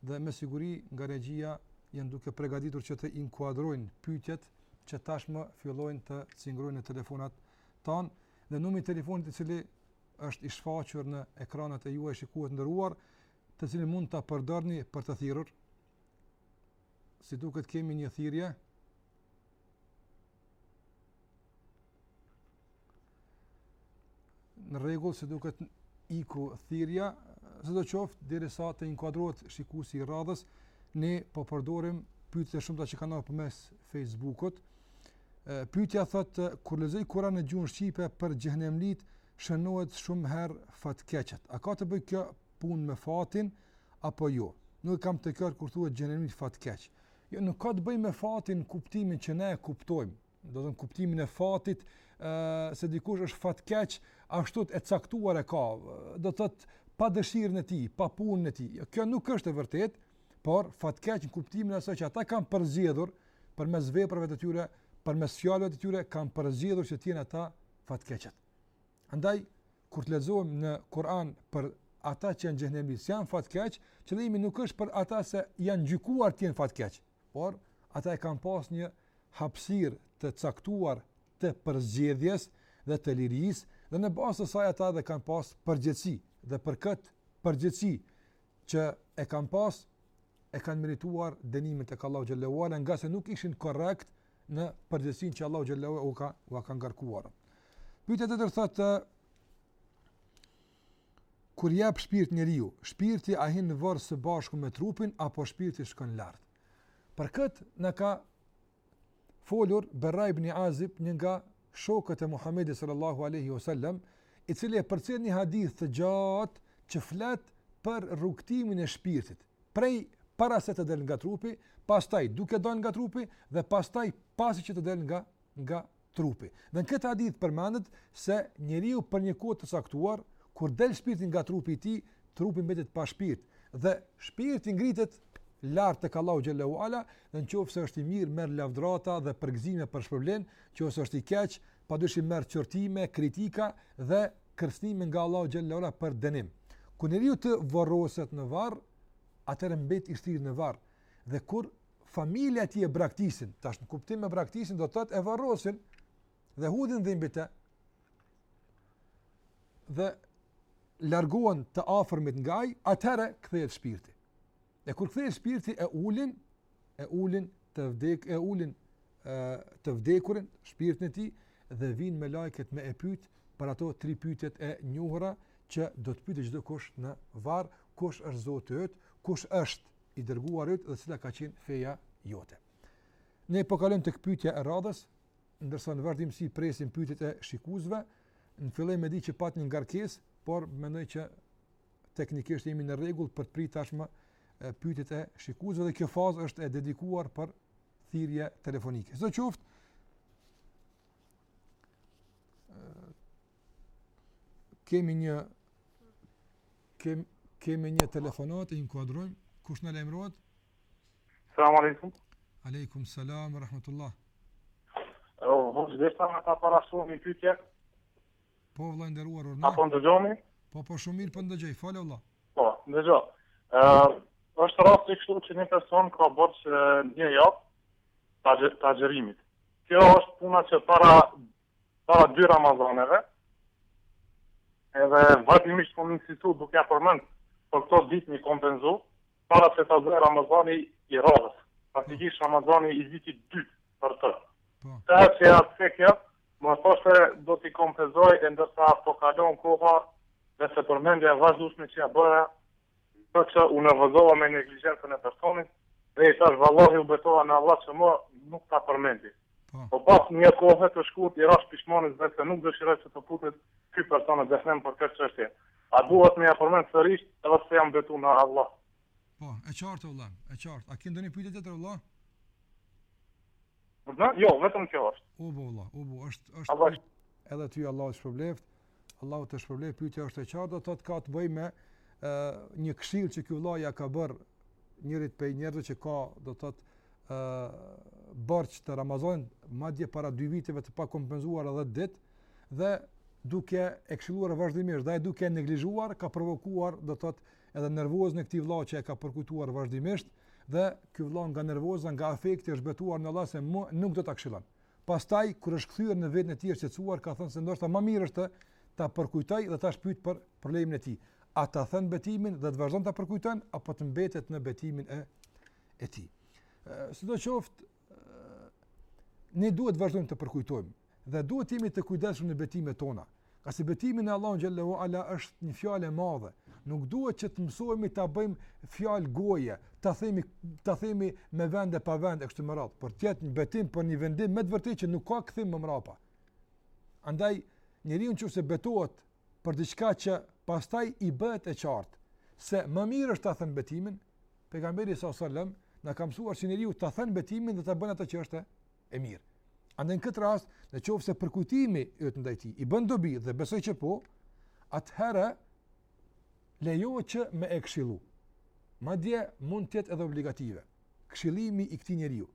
dhe me siguri nga regjia janë duke përgatitur që të inkuadrojnë pyetjet që tashmë fillojnë të cingrojnë në telefonat tanë dhe numri i telefonit i cili është i shfaqur në ekranat e juaj shikues të nderuar, të cilin mund ta përdorni për të thirrur. Si duket kemi një thirrje. në rregull si duket iku thirrja sido qoftë derisa të inkuadrohet shikuesi i radhës ne po përdorim pyetjet e shumta që kanë ardhur përmes Facebookut pyetja thotë kur lexoj Kur'anin në gjuhën shqipe për xhehenemlitë shënohet shumë herë fatkeqët a ka të bëj kjo punë me fatin apo jo nuk e kam të qartë kur thuhet xhehenemlitë fatkeq Jo, nuk ka të bëjë me fatin kuptimin që ne e kuptojmë, domethënë kuptimin e fatit, ë se dikush është fatkeq, ashtu e caktuar e ka, do të thotë pa dëshirën e tij, pa punën e tij. Jo, kjo nuk është e vërtetë, por fatkeq në kuptimin e asaj që ata kanë përzgjedhur përmes veprave të tyre, përmes fjalëve të tyre kanë përzgjedhur që të jenë ata fatkeqët. Andaj kur të lexojmë në Kur'an për ata që janë xhehenemli, se janë fatkeq, qëllimi nuk është për ata se janë gjykuar të jenë fatkeq, por ata e kanë pas një hapësirë të caktuar të përzgjedhjes dhe të lirisë dhe në bazë të kësaj ata edhe kanë pas përgjegjësi dhe për këtë përgjegjësi që e kanë pas e kanë merituar dënimin tek Allahu xhel-le ue ala ngase nuk ishin korrekt në përgjegjësinë që Allahu xhel-le ue ala u ka u ka ngarkuar. Pyetja tjetër thotë kur jap shpirt njeriu, shpirti a hin në varr së bashku me trupin apo shpirti shkon lart. Për këtë na ka folur Berra ibn Azib, një nga shokët e Muhamedit sallallahu alaihi wasallam, i cili e përcjell një hadith të gjatë që flet për rrugtimin e shpirtit. prej para se të del nga trupi, pastaj duke dal nga trupi dhe pastaj pasi që të del nga nga trupi. Dhe në këtë hadith përmendet se njeriu për një kohë të caktuar, kur del shpirti nga trupi i tij, trupi mbetet pa shpirt dhe shpirti ngritet lart tek Allahu xhel-le ue ala, dhe në qoftë se është i mirë merr lavdrata dhe përgëzime për shpërblim, në qoftë se është i keq padyshim merr qortime, kritika dhe kërcënime nga Allahu xhel-le ue ala për dënim. Kur njeriu të varroset në varr, atëherë mbet i shtrirë në varr. Dhe kur familja e tij e braktisin, tash në kuptim e braktisin do të thotë e varrosin dhe hudhin dhe mbi të dhe largohen të afërmit nga ai, atëherë kthehet shpirti. E kur kthehet shpirti e ulin, e ulin të vdek e ulin e, të vdekurin shpirtin e tij dhe vijnë melaiket me e pyet për ato tri pyetjet e njohura që do të pyetë çdo kush në varr, kush është Zoti yt, kush është i dërguari yt dhe cila ka qenë feja jote. Ne po kalojmë tek pyetja e radhës, ndërsa në vazhdimsi presim pyetjet e shikuesve. Në fillim e di që pat një ngarkesë, por mendoj që teknikisht jemi në rregull për të prit tashmë pyetjet e shikuesve dhe kjo fazë është e dedikuar për thirrje telefonike. Sidoqoftë kemi një, kemi, kemi një telefonatë e inkuadrojmë. Kush na lajmërohet? Selam alejkum. Alejkum selam, rahmetullah. O hoxhë, desha ta parashtroj një pyetje? Po vëlla i nderuar urdhëro. A po ndëgjoni? Po po shumë mirë po ndëgjoj, fol o vëlla. Po, ndëgjo. Ë uh, është rasti kështu që një person ka borxh një javë të agjërimit. Kjo është puna që para para dy Ramazaneve. Edhe vazhdimisht po insistoj duke ja përmend për këto ditë me i kompenzu para se të vijë Ramazani i radhës. Praktikisht Ramazani i vitit të dytë për të. Po. Të e që ja të sekja, Më thoshte do t'i kompenzoj e ndërsa po kalon koha dhe se përmendja e vazhdueshme që ia bëra gjë që u nervozova me neglizhencën e personit dhe i thash vallahi u betova në Allah që më nuk ta përmendi. Po pas një kohe të shkurt i rash pishmanit dhe se nuk dëshiroj që të futet ky person në xhehenem për këtë çështje. A duhet me ia përmend sërish edhe pse jam betu në Allah? Po, e qartë o vëlla, e qartë. A ke ndonjë pyetje tjetër o vëlla? Vëlla? Jo, vetëm kjo është. U bë, vëlla, u bë, është, është, Allah. është, edhe ty Allah të shpërbleft, Allah të shpërbleft, pyetja është e qartë, do të thotë ka të bëjë me e, një këshillë që ky vëlla ja ka bërë njërit prej njerëzve që ka, do të thotë borxh të Ramazan, madje para dy viteve të pakompenzuar edhe ditë, dhe duke e këshilluar vazhdimisht, dhe duke e neglizhuar, ka provokuar, do të thotë edhe nervozën e këtij vllau që e ka përkujtuar vazhdimisht dhe ky vllau nga nervoza, nga afekti është betuar në Allah se më nuk do ta këshillon. Pastaj kur është kthyer në veten e tij është qetësuar, ka thënë se ndoshta më mirë është ta përkujtoj dhe ta shpëtoj për problemin e tij. A ta then betimin dhe të vazhdon ta përkujton apo të mbetet në betimin e e tij. Sidoqoftë, ne duhet të vazhdojmë të përkujtojmë dhe duhet të jemi të kujdesshëm në betimet tona. Pasi betimi në Allahun xhelle ue ala është një fjalë e madhe. Nuk duhet që të mësohemi ta bëjmë fjalë goje, ta themi ta themi me vend e pa vend e kështu me radhë, por të jetë një betim për një vendim me të vërtetë që nuk ka kthim më mbrapa. Andaj njeriu nëse betohet për diçka që pastaj i bëhet e qartë se më mirë është ta then betimin, Pejgamberi sa sallam na ka mësuar që njeriu ta thyen betimin dhe ta bën atë që është e mirë. Andaj në këtë rast, në qoftë se përkujtimi yt ndaj tij i bën dobi dhe besoj që po, atëherë lejohet me e këshillu. Madje mund të jetë edhe obligative. Këshillimi i këtij njeriu.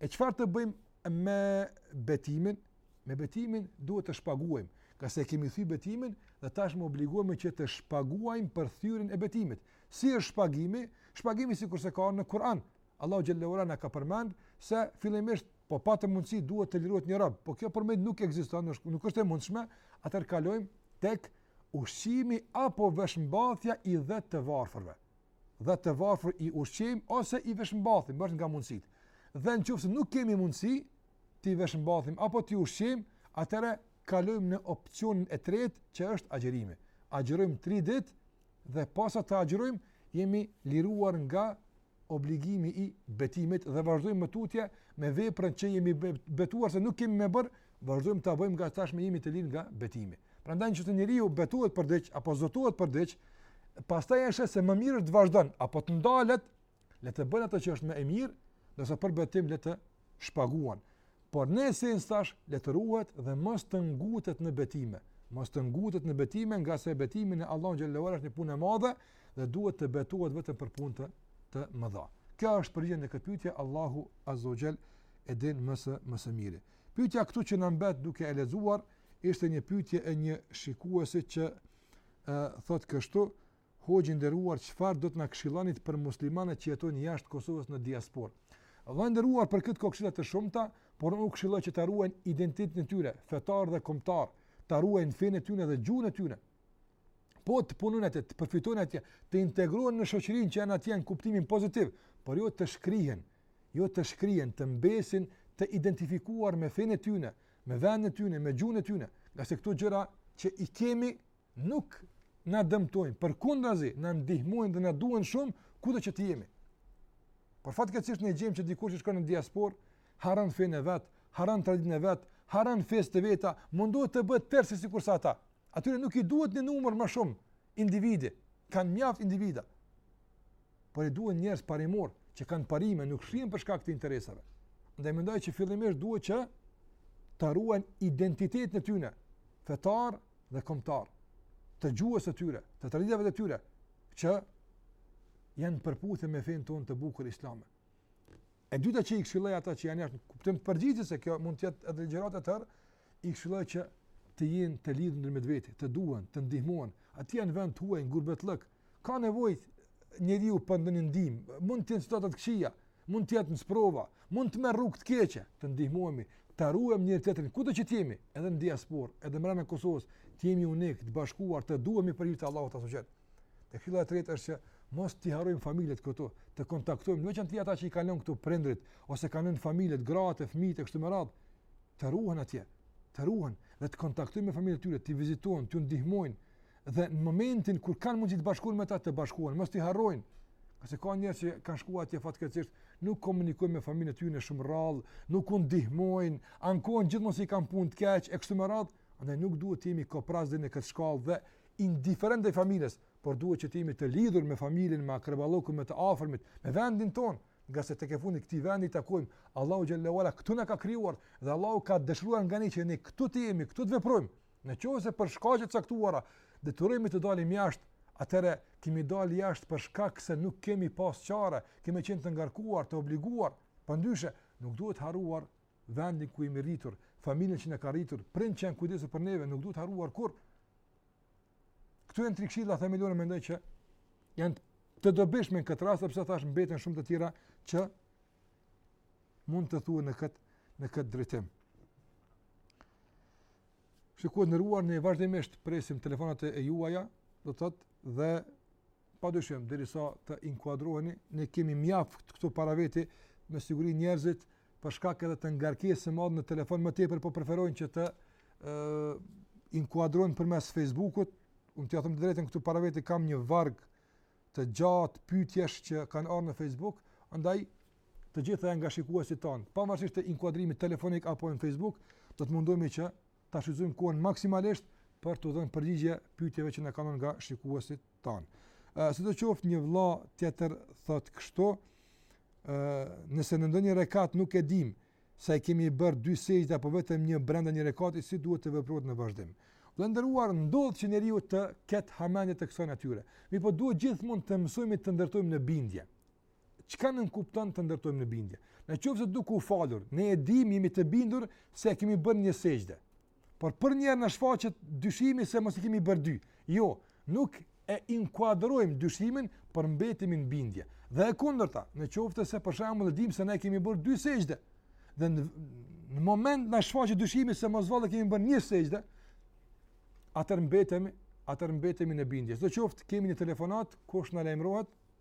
E çfarë të bëjmë me betimin? Me betimin duhet të shpaguajmë, ngase kemi thy betimin dhe tashmë obligohemi që të shpaguajmë për thyerjen e betimit. Si është shpagimi? Shpagimi sikurse ka në Kur'an. Allahu xhele ue ala na ka përmend se fillimisht po patë mundësi duhet të lirohet një rob. Po kjo për ne nuk ekziston, nuk është e mundshme. Atëherë kalojmë tek ushqimi apo veshmbathja e dhjetë të varfërve. Dhjetë të varfër i ushqejmë ose i veshmbathim, varet nga mundësitë. Dhe në qoftë se nuk kemi mundësi, t'i veshmbathim apo t'i ushqejmë, atëherë kalojmë në opcionin e tretë që është agjerimi. Agjerojmë tri ditë dhe pasi të agjërojmë, jemi liruar nga obligimi i betimit dhe vazhdojmë më tutje me veprën që jemi betuar se nuk kemi me bërë, vazhdojmë ta bëjmë ngase tashmë jemi të lirë nga betimi. Prandaj në qoftë se njeriu betohet për diç apo zotohet për diç, pastaj e sheh se më mirë të vazhdon apo të ndalet Le të bën atë që është më e mirë, ndërsa për betim le të shpaguan. Por në esencë tash le të ruhet dhe mos të ngutet në betime. Mos të ngutet në betime, nga se betimi në Allahu xhele ue ala është një punë e madhe dhe duhet të betohet vetëm për punë të, të mëdha. Kjo është përgjigjja në këtë pyetje Allahu azze ue xhel e din më së më së miri. Pyetja këtu që na mbet duke e lexuar ishte një pyetje e një shikuesi që ë thotë kështu, Hoxhë i nderuar çfarë do të na këshillonit për muslimanët që jetojnë jashtë Kosovës në diasporë. Vëlla i nderuar për këtë ka këshilla të shumta, por unë i këshilloj që ta ruajnë identitetin e tyre, fetar dhe kombëtar, ta ruajnë fenë e tyre dhe gjuhën e tyre. Po të punojnë atje, të përfitojnë atje, të integrohen në shoqërinë që janë atje në kuptimin pozitiv, por jo të shkrihen, jo të shkrihen, të mbesin të identifikuar me fenë e tyre, me vendin e tyre, me gjuhën e tyre, ngase këto gjëra që i kemi nuk na dëmtojnë, përkundrazi, na ndihmojnë dhe na duhen shumë, kudo që të jemi. Por fatkeqësisht ne gjejmë që dikush që shkon në diasporë, harron fenë e vet, harron traditën e vet, harron festat e veta, mundohet të bëhet tërësisht sikurse ata. Atyre nuk i duhet një numër më shumë individi, kanë mjaft individa, por i duhen njerëz parimorë që kanë parime, nuk shkrihen për shkak të interesave. Ndaj mendoj që fillimisht duhet që ta ruajnë identitetin e tyne, fetar, dhe kombëtar të gjuhës së tyre, të traditave të tyre që janë në përputhje me fenë tonë të bukur islame. E dyta që i këshilloj ata që janë jashtë, në kuptim të përgjigjes se kjo mund të jetë edhe ligjëratë e tërë, i këshilloj që të jenë të lidhun ndërmjet veti, të duhen, të ndihmohen, aty janë në vend të huaj në gurbetllëk, Ka nevojë njeriu për ndonjë ndihmë, mund të jetë situata të këqija, mund të jetë në sprova, mund të marr rrugë të keqe, të ndihmohemi, të ruajmë njëri tjetrin kudo që të jemi, edhe në diasporë, edhe brenda Kosovës, të jemi unikë, të bashkuar, të duhemi për hir të Allahut azze ve xhel. Këshilla e tretë është që mos t'i harrojmë familjet këtu, të kontaktojmë në veçanti ata që i kanë lënë këtu prindërit ose kanë lënë familjet, gratë, fëmijët e kështu me radhë, të ruhen atje, të ruhen dhe të kontaktojnë me familjet e tyre, t'i vizitojnë, t'i ndihmojnë, Dhe në momentin kur kanë mundësi të bashkohen me ta të bashkohen, mos t'i harrojnë. Ngase ka njerëz që kanë shkuar atje fatkeqësisht, nuk komunikojnë me familjen e tyre, shumë rrallë, nuk u ndihmojnë, ankohen gjithmonë se si i kanë punët keq e kështu me radhë, andaj nuk duhet të jemi koprracë në këtë shkallë dhe indiferentë ndaj familjes, por duhet që të jemi të lidhur me familjen, me akraballëkun, me të afërmit, me vendin tonë, ngase tek e fundit këtij vendi i takojmë, Allahu xhel-le ve ala këtu na ka krijuar dhe Allahu ka dëshiruar nga ne që ne këtu të jemi, këtu të veprojmë. Në qoftë se për shkaqe të caktuara detyrohemi të dalim jashtë, atëherë kemi dalë jashtë për shkak se nuk kemi pas çare, kemi qenë të ngarkuar, të obliguar, përndryshe, nuk duhet harruar vendin ku jemi rritur, familjen që na ka rritur, prindërit që janë kujdesur për neve, nuk duhet harruar kurrë. Këto janë tri këshilla themelore mendoj që janë të dobishme në këtë rast, sepse thashë mbeten shumë të tjera që Mund të thuhen në këtë në këtë drejtim. Shikues të nderuar, ne vazhdimisht presim telefonatat e juaja, do të thotë dhe pa dyshim derisa të inkuadroheni, ne kemi mjaft këtu para vete me siguri njerëzit për shkak edhe të ngarkesës së madhe në telefon më tepër po preferojnë që të ë inkuadrohen përmes Facebookut, unë t'jua them të drejtën këtu para vete kam një varg të gjatë pyetjesh që kanë ardhur në Facebook, andaj të gjitha janë nga shikuesit tanë, pavarësisht të inkuadrimit telefonik apo në Facebook, do të mundohemi që ta shfrytëzojmë kohën maksimalisht për t'u dhënë përgjigje pyetjeve që na kanë ardhur nga shikuesit tanë. Ë, sido qoftë një vëlla tjetër thotë kështu, ë, nëse në ndonjë rekat nuk e dimë sa i kemi bërë dy sexhde apo vetëm një brenda një rekati si duhet të veprohet në vazhdim. Vëlla i nderuar, ndodh që njeriu të ketë hamenje të kësaj natyre. Mirëpo duhet gjithmonë të mësohemi të ndërtojmë në bindje. Çka nënkupton të ndërtojmë në bindje? Në qoftë se duke u falur, ne e dimë, jemi të bindur se e kemi bërë një sexhde. Por përnjëherë na shfaqet dyshimi se mos i kemi bërë dy. Jo, nuk e inkuadrojmë dyshimin por mbetemi në bindje. Dhe e kundërta, në qoftë se për shembull e dimë se ne kemi bërë dy sexhde, dhe në, në moment na shfaqet dyshimi se mos vallë kemi bërë një sexhde, atëherë mbetemi, atëherë mbetemi në bindje. Sido qoftë, kemi një telefonatë, kush na lajmërohet?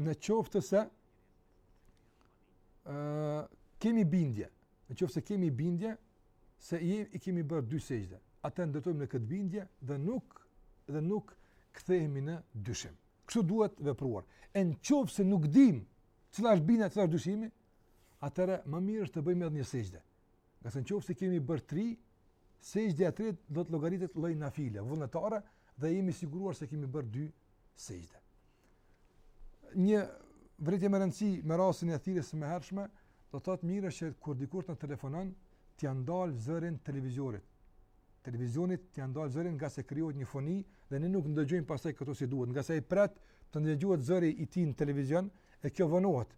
në qoftë se ë uh, kemi bindje, në qoftë se kemi bindje se i, i kemi bërë dy sexhde, atëherë ndërtojmë në këtë bindje dhe nuk dhe nuk kthehemi në dyshim. Kështu duhet vepruar. E në qoftë se nuk dimë cila është bindja, cila është dyshimi, atëherë më mirë është të bëjmë edhe një sexhde. Ngase në qoftë se kemi bërë tri, sexhde e treta do të llogaritet lloj nafile, vullnetare, dhe jemi siguruar se kemi bërë dy sexhde. Një vërejtje me rëndësi me rasin e thirrjes së mëhershme, do të thotë mirë është kur dikush të telefonon, t'i ndal zërin televizionit. Televizionit t'i ndal zërin ngase krijohet një foni dhe ne nuk dëgjojmë pastaj këto si duhet, ngase ai pret të dëgjohet zëri i tij në televizion e kjo vonohet.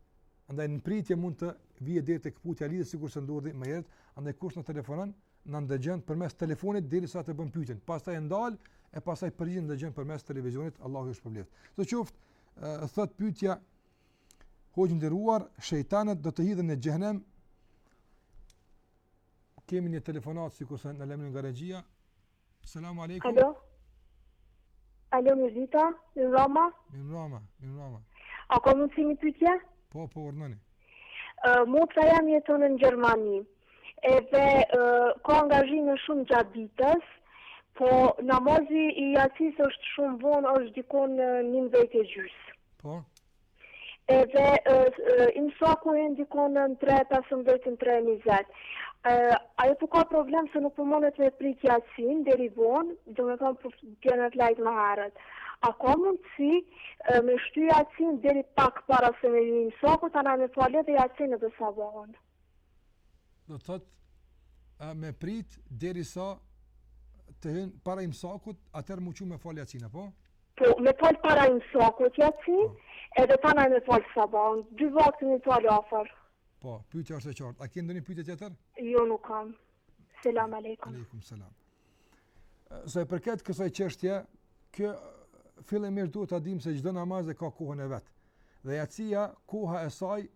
Andaj në pritje mund të vijë deri te këputja e lidhjes sikurse ndodhi më herët, andaj kush na telefonon, na dëgjon përmes telefonit derisa të bën pyetjen. Pastaj e ndal e pastaj përgjigjen e dëgjon përmes televizionit, Allahu ju shpërbleftë. Në qoftë, thotë pyetja, Hoxhë i nderuar, shejtanët do të hidhen në xhehenem. Kemi një telefonatë sikurse na lajmërojnë nga regjia. Selam aleikum. Alo. Alo, mirëdita, mirëmbrama. Mirëmbrama, mirëmbrama. A ka mundësi një pyetje? Po, po, urdhnoni. Uh, motra jem jeton në Gjermani, edhe uh, ka angazhime shumë gjatë ditës, po namazi i jacisë është shumë vonë, është dikun në njëmbdhjetë e gjysë. Po? Edhe imsaku e dikun në tre e pesëmbëdhjetë e në tre e njëzet. Ajo po ka problem se nuk po mundet me prit jacinë deri vonë, domethënë po bjen e flen më herët. A ka mundësi me shty jacinë deri pak para se me hyrë imsaku, tana me falë edhe jacinë edhe sabahun? do të thotë me prit derisa të hyn para imsakut, atëherë m'u çu me falë jacinë, apo? Po, me falë para imsakut jacinë, po. edhe tani me falë sabahun, dy vaktet m'i falë afër. Po, pyetja është e qartë. A ke ndonjë pyetje tjetër? Jo, nuk kam. Selam aleikum. Aleikum, selam. Sa i përket kësaj çështje, kjo fillimisht duhet ta dimë se çdo namaz e ka kohën e vet. Dhe jacia, koha e saj,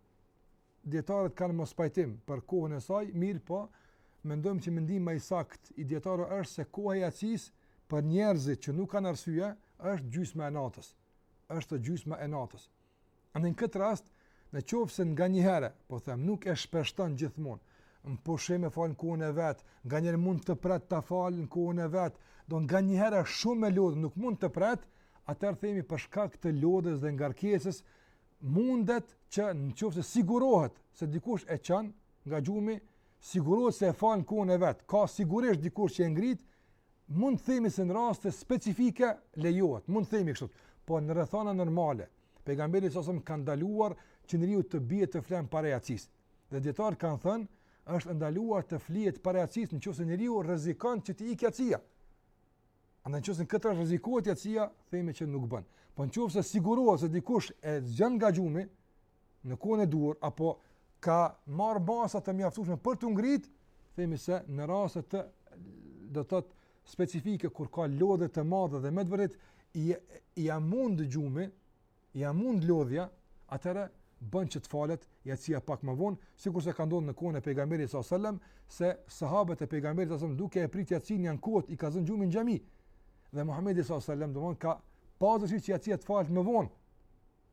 Dijetarët kanë mospajtim për kohën e saj, mirëpo mendojmë që mendimi më i saktë i dijetarëve është se koha e jacisë për njerëzit që nuk kanë arsye është gjysma e natës. Është gjysma e natës. Në këtë rast, në qoftë se nganjëherë, po them, nuk e shpeshton gjithmonë, në pushim e fal në kohën e vet, nganjëherë mund të pret ta falë në kohën e vet, po nganjëherë shumë e lodhur nuk mund të pret, atëherë themi për shkak të lodhjes dhe ngarkesës, mundet që në qofë se sigurohet se dikush e çon nga gjumi, sigurohet se e fal në kohën e vet, ka sigurisht dikush që e ngrit, mund të themi se në raste specifike lejohet, mund të themi kështu, po në rrethana normale, pejgamberi sa selam ka ndaluar që njeriu të bie të flenë para jacisë. Dhe dijetarët kanë thënë, është ndaluar të flihet para jacisë në qofë se njeriu rrezikon që t'i ikë jacia. Andaj në qoftë se në këtë rast rrezikohet jacia, themi që nuk bën. Po në qoftë se sigurohet se dikush e zgjon nga gjumi në kohën e duhur apo ka marrë masa të mjaftueshme për t'u ngrit, themi se në raste të do të thotë specifike kur ka lodhje të mëdha dhe me të vërtetë ia mund gjumi, ia mund lodhja, atëherë bën që të falet jacia pak më vonë, sikur se ka ndodhur në kohën e pejgamberit sa selam se sahabët e pejgamberit sa selam duke e prit jacin janë kotur, i ka zënë gjumi në xhami. Dhe Muhamedi sa selam domethënë ka pasur dëshirë që jacia të falet më vonë.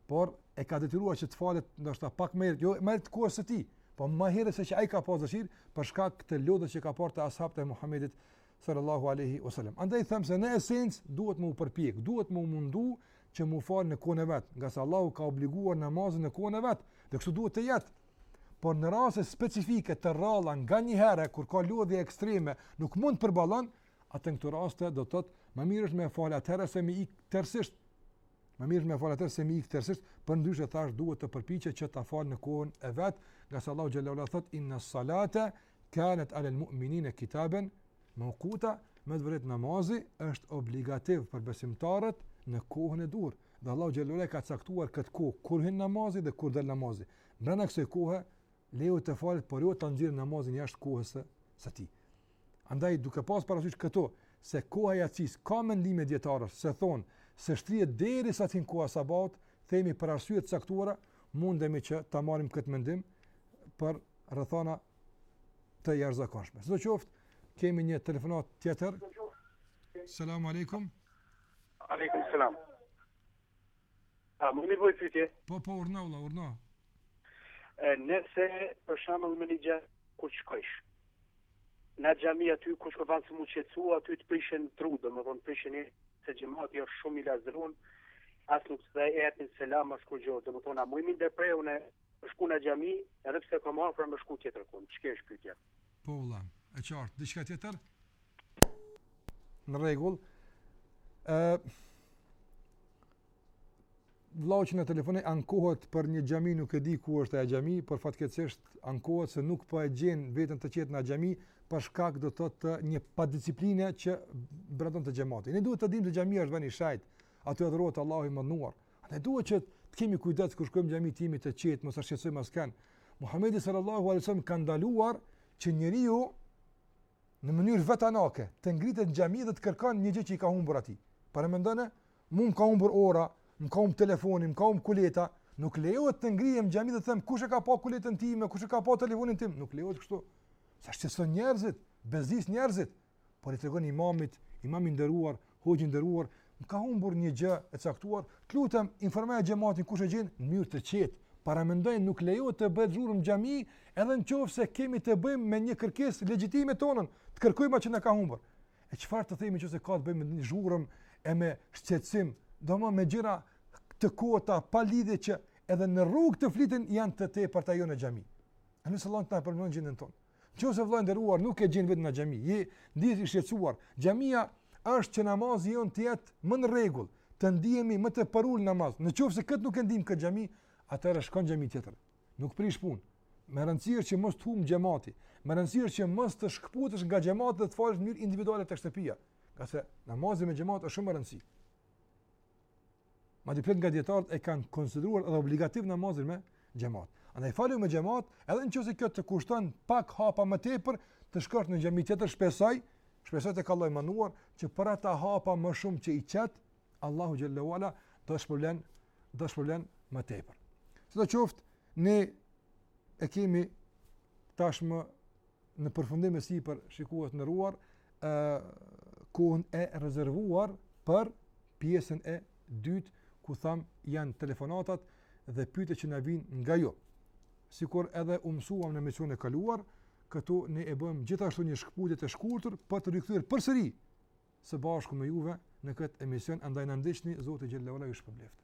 Por e ka detyruar që të falet ndoshta pak më herët, jo më herët kohës së tij, po më herët se që ai ka pasur dëshirë për shkak të lodhjes që ka parë te as'habët e Muhamedit sallallahu alaihi wasallam. Andaj them se në esencë duhet me u përpjek, duhet me u mundu që me u fal në kohën e vet, ngase Allahu ka obliguar namazin në kohën e vet, dhe kështu duhet të jetë. Por në raste specifike të rralla nganjëherë kur ka lodhje ekstreme, nuk mund të përballon atë në këto raste do të thotë ma mirë është me fal atëherë se me ik tërësisht Më mirë me fal atë se me ik tërësisht, përndryshe thashë duhet të përpiqet që ta falë në kohën e vet, ngase Allahu xhelle ve ala thotë inna salate kanat ala almu'minina kitaban mawquta, me të vërtetë namazi është obligativ për besimtarët në kohën e duhur. Dhe Allahu xhelle ve ala ka caktuar këtë kohë kur hyn namazi dhe kur del namazi. Brenda kësaj kohe lejohet të falet, por jo ta nxjerrë namazin jashtë kohës së tij. Andaj duke pas parasysh këtu se koha e jacisë ka mendime dijetarësh se thonë se shtrihet derisa të hyn koha e sabahut, themi për arsye të caktuara mundemi që ta marrim këtë mendim për rrethana të jashtëzakonshme. Sidoqoftë, kemi një telefonatë tjetër. Selam aleikum. Aleikum selam. A mund të bëj pyetje? Po, po, urdhëro vëlla, urdhëro. E, nëse, për shembull, në një xhami ku të shkojsh, në xhami aty kush ka vënë mu qetësu, aty të prishin trutë, domethënë prishin se xhemati është shumë i lazdrun, as nuk ta kthen atë selam, as kurgjo, domethënë, a muj me ndërpre unë me shku në xhami, edhe pse kam afër, me shku tjetër kun, qe kjo është pytja? Po, vla, e qartë, diçka tjetër? Në rregull. Ë Vllau që është në telefon ankohet për një xhami, nuk e di ku është ajo xhami, por fatkeqësisht ankohet se nuk po e gjen veten të qetë në xhami për shkak do të thotë një padisiplinë që mbretëron te xhemati. Ne duhet të dimë se xhamia është vend i shenjtë, aty adhurohet Allahu i madhëruar. Ne duhet që të kemi kujdes kur shkojmë në xhami të jemi të qetë, mos shqetësojmë askënd. Muhamedi sallallahu alaihi wasallam ka ndaluar që njeriu në mënyrë vetanake, të ngritet në xhami dhe të kërkon një gjë që i ka humbur atij. Paramendoni, mua më ka humbur ora, më ka humbur telefoni, më ka humbur kuleta, nuk lejohet të ngrihem në xhami dhe të them kush e ka pa kuletën time, kush e ka pa telefonin tim, nuk lejohet kështu. Se shqetëson njerëzit, bezdis njerëzit. Por i tregon imamit, imam i nderuar, Hoxhë i nderuar, më ka humbur një gjë e caktuar, të lutem informoje xhematin kush e gjen në mënyrë të qetë. Paramendoni nuk lejohet të bëhet zhurmë në xhami, edhe nëse kemi të bëjmë me një kërkesë legjitime tonën, të kërkojmë atë që na ka humbur. E çfarë të themi nëse ka të bëjmë me zhurmë e me shqetësim, domthonë me gjëra të kota pa lidhje që edhe në rrugë të flitin janë të tepërta jo në xhami. Lusim Allahun ta përmirësojë gjendjen tonë. Në qoftë se vëllai i nderuar nuk e gjen veten në xhami, ndihet i shqetësuar. Xhamia është që namazi jonë të jetë më në rregull, të ndihemi më të përulur në namaz. Në qoftë se kët nuk e ndien në këtë xhami, atëherë shko në xhami tjetër. Nuk prish punë. Me rëndësi është që mos të humb xhemati. Me rëndësi është që mos të shkëputesh nga xhemati dhe të falesh në mënyrë individuale tek shtëpia. Ngase namazi me xhemat është shumë e rëndësishme. Madje plot nga dijetarët e kanë konsideruar edhe obligativ namazin me xhemat. Andaj falu me xhemat, edhe në qoftë se kjo të kushton pak hapa më tepër, të shkosh në xhami tjetër, shpresoj, shpresoj tek Allahu i madhëruar që për ata hapa më shumë që i qet, Allahu xhelle ue ala do të shpërblen, do të shpërblen më tepër. Sido qoftë, ne e kemi tashmë në përfundim e sipër shikues të nderuar ë kohën e rezervuar për pjesën e dytë ku thamë janë telefonatat dhe pyetjet që na vijnë nga ju. Sikur edhe u mësuam në emisionin e kaluar, këtu ne e bëjmë gjithashtu një shkëputje të shkurtër për t'u rikthyer përsëri së bashku me juve në këtë emision andaj na ndiqni zoti xhelle ue ala ju shpërbleftë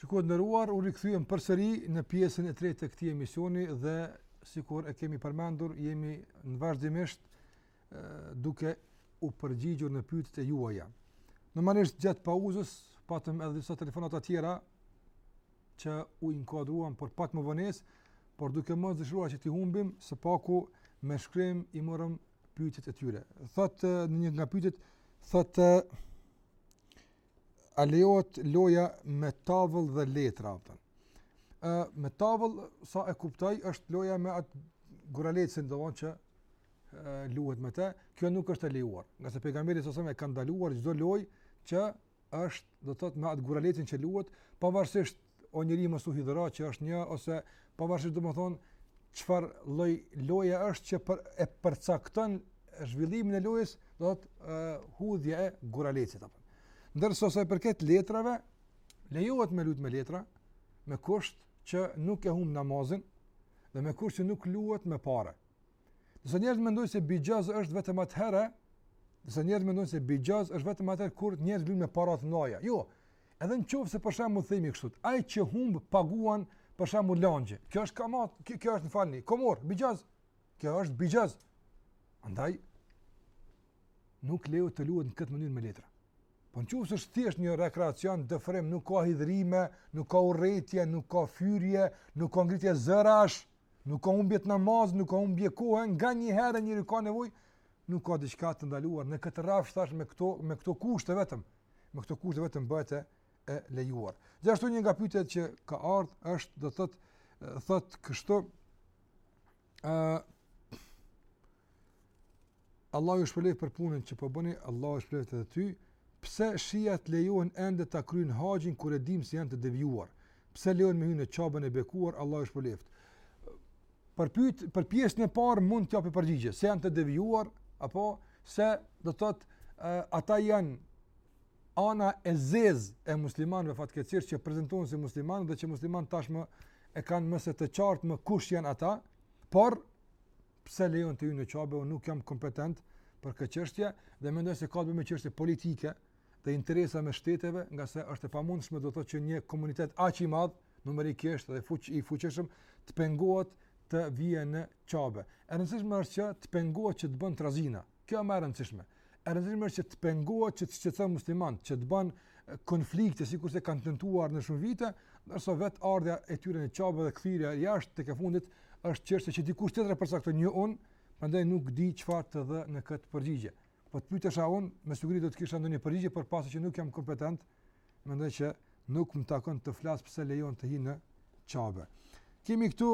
Shikues të nderuar, u rikthyem përsëri në pjesën e tretë të këtij emisioni dhe sikur e kemi përmendur, jemi në vazhdimisht duke u përgjigjur në pyetjet e juaja. Normalisht gjatë pauzës, patëm edhe disa telefonata të tjera. që u inkuadruan por pak me vonesë, por duke mos dëshiruar që t'i humbim, së paku me shkrim i morëm pyetjet e tyre. Thot në një nga pyetjet thot a lejohet loja me tavël dhe letra apo? Ë me tavël sa e kuptoj është loja me atë guralecën domethënë që luhet me të, kjo nuk është e lejuar. Ngase pejgamberi s.a.v.s. e ka ndaluar çdo lojë që është, do të thotë me atë guralecin që luhet, pavarësisht a njeri mos u hidh që është një ose pavarësisht domethënë çfarë lloj loje është që për, e përcakton zhvillimin e lojës, do të thotë uh, hudhja e guralecit apo. Ndërsa sa i përket letrave, lejohet me lujt me letra me kusht që nuk e humb namazin dhe me kusht që nuk luhet me pare. Nëse njerëzit mendojnë se bixhaz është vetëm atëherë, nëse njerëzit mendojnë se bixhaz është vetëm atëherë kur njerëzit luajnë me para të mëdha. Jo. Edhe në qoftë se për shembull themi kështu, ai që humb paguan për shembull lëngje. Kjo është kamat, kjo, kjo është më falni. Kumar, bixhaz. Kjo është bixhaz. Andaj nuk lejohet të luhet në këtë mënyrë me letra. Po në qoftë se është thjesht një rekreacion dëfrim, nuk ka hidhërime, nuk ka urrejtje, nuk ka fyrje, nuk ka ngritje zërash, Nuk ka humbje të namazit, nuk ka humbje kohe, nganjëherë njeriu ka nevojë, nuk ka diçka të ndaluar në këtë rrafsh tash me këto me këto kushte vetëm. Me këto kushte vetëm bëhet e lejuar. Gjithashtu një nga pyetjet që ka ardhur është do të thotë thotë kështu ë Allahu ju shpërbleftë për punën që po bëni, Allahu ju shpërbleftë edhe ty. Pse shiat lejohen ende ta kryejnë haxhin kur e dimë se janë të devijuar? Pse lejohen me hyrë në Qabën e bekuar? Allahu ju shpërbleftë. Për pyet, për pjesën e parë mund të jap përgjigje, se janë të devijuar apo se do të thotë uh, ata janë ana e zez e muslimanëve fatkeqësisht që prezantohen si muslimanë dhe që muslimanët tashmë e kanë më se të qartë më kush janë ata, por pse lejohen të hyjnë në Qabe, unë nuk jam kompetent për këtë çështje dhe mendoj se ka të bëjë me çështje politike dhe interesa mes shteteve, ngase është e pamundshme do të thotë që një komunitet aq i madh numerikisht dhe fuq i fuqishëm të pengohet të vijë në Qabe. E rëndësishme është që të pengohet që të bëjnë trazira, Kjo e më e rëndësishme. E rëndësishme është që të pengohet që të shqetëson muslimanët, që të bën konflikte sikurse kanë tentuar në shumë vite, ndërsa vetë ardhja e tyre në Qabe dhe kthirja jashtë tek e fundit është çështje që dikush tjetër e përcakton jo unë, prandaj nuk di çfarë të them në këtë përgjigje. Po të pyetesha unë, me siguri do të kisha ndonjë përgjigje, por pasi që nuk jam kompetent, Mendoj që nuk më takon të flas pse lejon të hi në Qabe. Kemi këtu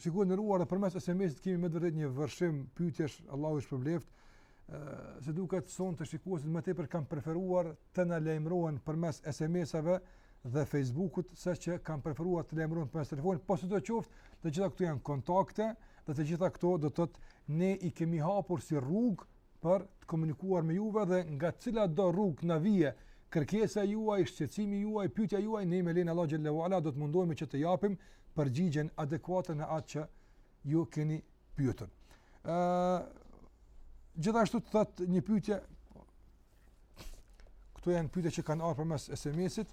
shikues të nderuar dhe përmes SMS-it kemi me vërtet një vërshim pyetjesh Allahu ju shpërbleftë. ë se duket sonte shikuesit më tepër kanë preferuar të na lajmërohen përmes SMS-ave dhe Facebook-ut sesa që kanë preferuar të lajmërohen përmes telefonit, po sidoqoftë, të gjitha këto janë kontakte dhe të gjitha këto do të thotë ne i kemi hapur si rrugë për të komunikuar me juve dhe nga cilado rrugë na vjen kërkesa juaj, shqetësimi juaj, pyetja juaj, ne me lejen e Allahut xhelle ue ala do të mundohemi që të japim përgjigjen adekuate në atë që ju keni pyetur. Ë gjithashtu të thotë një pyetje Këto janë pyetje që kanë ardh përmes SMS-it,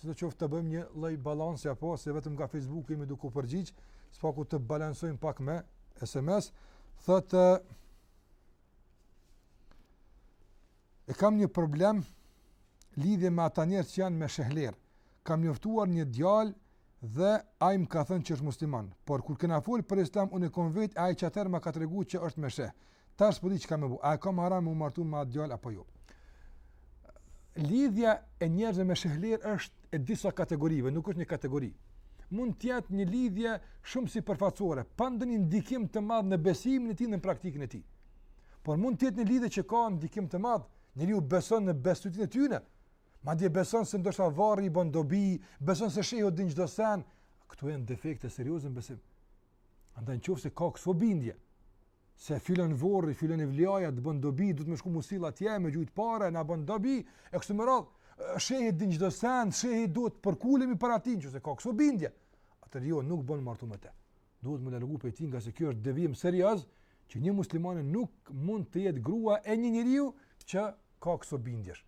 sidoqoftë të bëjmë një lloj balansi apo, se vetëm nga Facebook jemi duke u përgjigj, s'paku të balansojmë pak me SMS, thotë, e kam një problem lidhje me ata njerëz që janë me shehlerë, kam njoftuar një djalë dhe ai më ka thënë që është musliman, por kur kena fol për Islam unë kam vet ai që atëherë më ka treguar që është me sheh. Tash po di çka me bë. A e kam haram me u martu me atë djalë apo jo? Lidhja e njerëzve me shehlerë është e disa kategorive, nuk është një kategori. Mund të jetë një lidhje shumë sipërfaqësore, pa ndonjë ndikim të madh në besimin e tij në praktikën e tij. Por mund të jetë një lidhje që ka ndikim të madh, njeriu beson në bestytnitë e tyre, Madje beson se ndoshta varri i bën dobi, beson se shehu din çdo send. Këto janë defekte serioze në besim. Andaj nëse ka këso bindje se filan varri, filan evlija të bën dobi, duhet me shku me u sill atje me gjujt para, na bën dobi e kështu me radhë. Shehi din çdo send, shehi duhet të përkulemi para tij nëse ka këso bindje. Atëherë jo nuk bën me u martu me të. Duhet me u largu prej tij ngase kjo është devijim serioz që një muslimane nuk mund të jetë grua e një njeriu që ka këso bindjesh.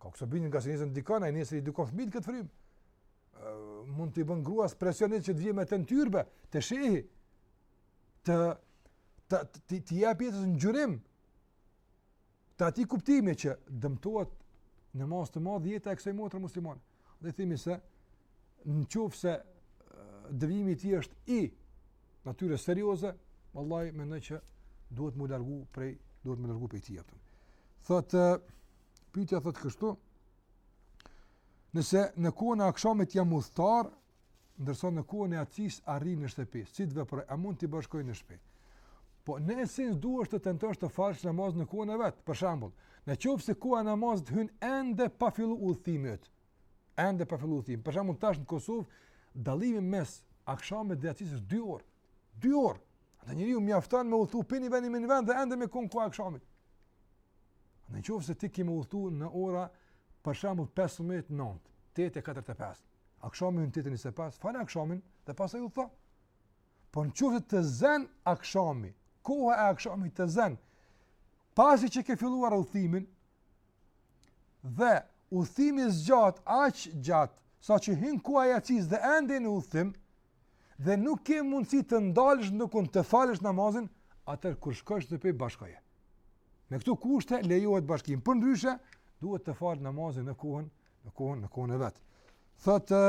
Ka këso bindje ngase nesër ndikon, ai nesër i edukon fëmijët n'këtë frymë. E, mund t'i bën gruas presion që të vijë me të në tyrbe, te shehi, të, të, të, të, t'i jep jetës ngjyrim, të atij kuptimi që dëmtohet në masë të madhe jeta e kësaj motre muslimane. Dhe themi se, në qoftë se devijimi i tij është i natyrës serioze, vallahi mendoj që duhet me u largu prej, duhet me u largu prej tij patjetër. Thotë, Pyetja thotë kështu: Nëse në kohën e akshamit jam udhëtar, ndërsa në kohën e jacisë arrij në shtëpi, si të veproj? A mund t'i bashkoj në shtëpi? Po në esencë duhet të tentosh të falësh namazin në kohën e vet. Për shembull, në qoftë se koha e namazit hyn ende pa fillu udhëtimin, ende pa fillu udhëtimin. Për shembull, tash në Kosovë dallimi mes akshamit dhe jacisë është 2 orë. Dy orë. Një njeriu i mjafton me udhëtu, prej një vendi në një vend dhe ende me kenë koha e akshamit. Në qoftë se ti ki me udhëtu në ora për shembull 15 në nëntë, 8.45, akshami hin në 8.25, fale akshamin dhe pastaj udhëto. Por në qoftë të zen akshami, koha e akshamit të zen, pasi që ke filluar udhëtimin, dhe udhëtimi zgjat, aq gjatë, sa që hin koha e jacisë ende në udhëtim, dhe nuk ke mundësi të ndalesh dikund të falësh namazin, atëherë kur shkon në shpi bashkoje. Me këto kushte lejohet bashkim, përndryshe duhet ta falë namazin në kohën, në kohën, në kohën e vet. Thotë,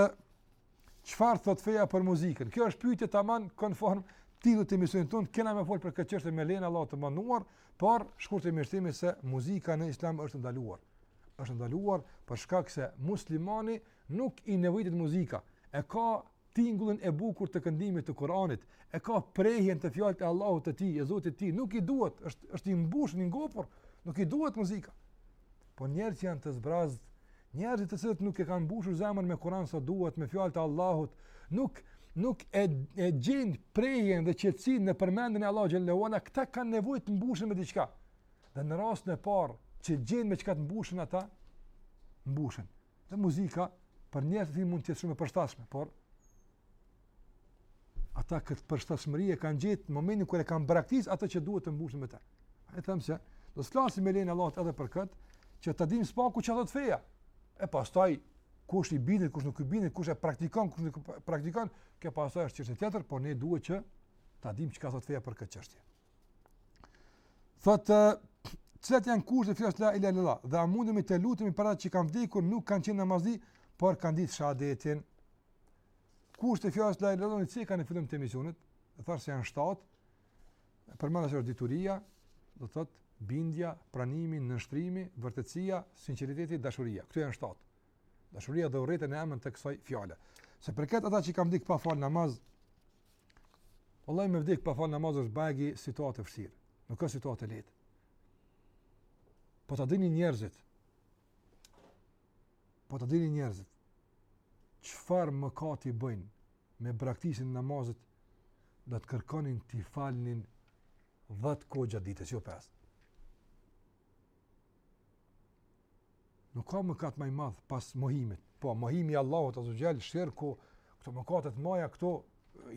çfarë thotë feja për muzikën? Kjo është pyetje tamam konform titullit të emisionit tonë, kena me fol për këtë çështje me lejen e Allahut të madhëruar, por shkurtimisht themi se muzika në islam është e ndaluar. Është e ndaluar për shkak se muslimani Nuk i nevojitet muzika, e ka tingullin e bukur të këndimit të Kur'anit, e ka prehjen te fjalët e Allahut të tij, e Zotit të tij, nuk i duhet, është është i mbushur, i ngopur, nuk i duhet muzika. Po njerëz që janë të zbrazët, njerëz të cilët nuk e kanë mbushur zemrën me Kur'an sa duhet, me fjalët e Allahut, nuk nuk e e gjin prehjen dhe qetësinë në përmendjen e Allahut xhel-le ue ala këta kanë nevojë të mbushen me diçka. Dhe në rastin e parë që gjin me çka të mbushen ata mbushen Dhe muzika për njerëz të tillë mund të jetë shumë e përshtatshme, por ata këtë përshtatshmëri e kanë gjetë në momentin kur e kanë braktis atë që duhet të mbushen me të. Andaj them se do të flasim me lejen e Allahut edhe për këtë, që ta dimë së paku çfarë thotë feja. E pastaj kush i bindet, kush nuk i bindet, kush e praktikon, kush nuk e praktikon, kjo pastaj është çështje tjetër, por ne duhet që ta dimë çka thotë feja për këtë çështje. Thotë, cilat janë kushtet e fjalës la ilaha illallah dhe a mundemi të lutemi për ata që kanë vdekur nuk kanë qenë namazli, por kanë ditë shahadetin. Kushtet e fjalës la ilaha illallah në cikën në fillim të emisionit, e thashë se janë shtatë. Përmenda se është dituria, do të thotë bindja, pranimi, nënshtrimi, vërtetësia, sinqeriteti, dashuria. Këto janë shtatë. Dashuria dhe urrejtja në emër të kësaj fjale. Sa u përket atyre që kanë vdekur pa fal namaz, Vallahi me vdekë pa fal namaz është bajagi situatë e vështirë. Nuk është situatë e lehtë. Po ta dinin njerëzit, po ta dinin njerëzit, çfarë mëkati bëjnë me braktisjen e namazit, do të kërkonin t'i falnin dhjetë kohë gjatë ditës, jo pesë. Nuk ka mëkat ma i madh pas mohimit. Po, mohimi i Allahut, azze ve xhel, shirku, këto mëkatet maja, këto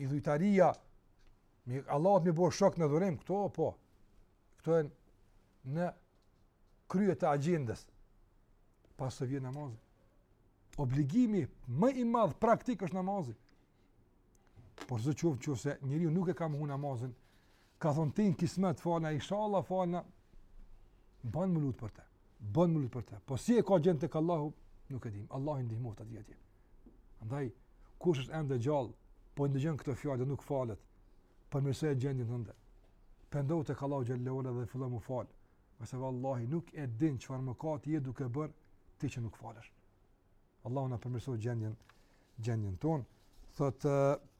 idhujtaria, me, Allahut me i bo shok në adhurim, këto, po, këto janë në krye të agjendës, pas saj vjen namazi. Obligimi më i madhë praktik është namazi. Por sidoqoftë, në qoftë se njeriu nuk e ka mohu namazin, ka thonë që në kismet falna, inshallah falna, ban me u lutë për te, ban me u lutë për te. Po si e ka gjendjen tek Allahu, nuk e dimë, Allahu i ndihmoftë në atë jetë. Andaj, kush është ende gjallë, po e ndëgjon këtë fjalë dhe nuk falet, përmirësoje gjendjen tënde. Pendohu tek Allahu xhelle dhe fillo me u falë, sepse vallahi nuk e din çfarë mëkati je duke bërë ti që nuk falesh. Allahu na përmirësoftë gjendjen gjendjen tonë. Thotë uh,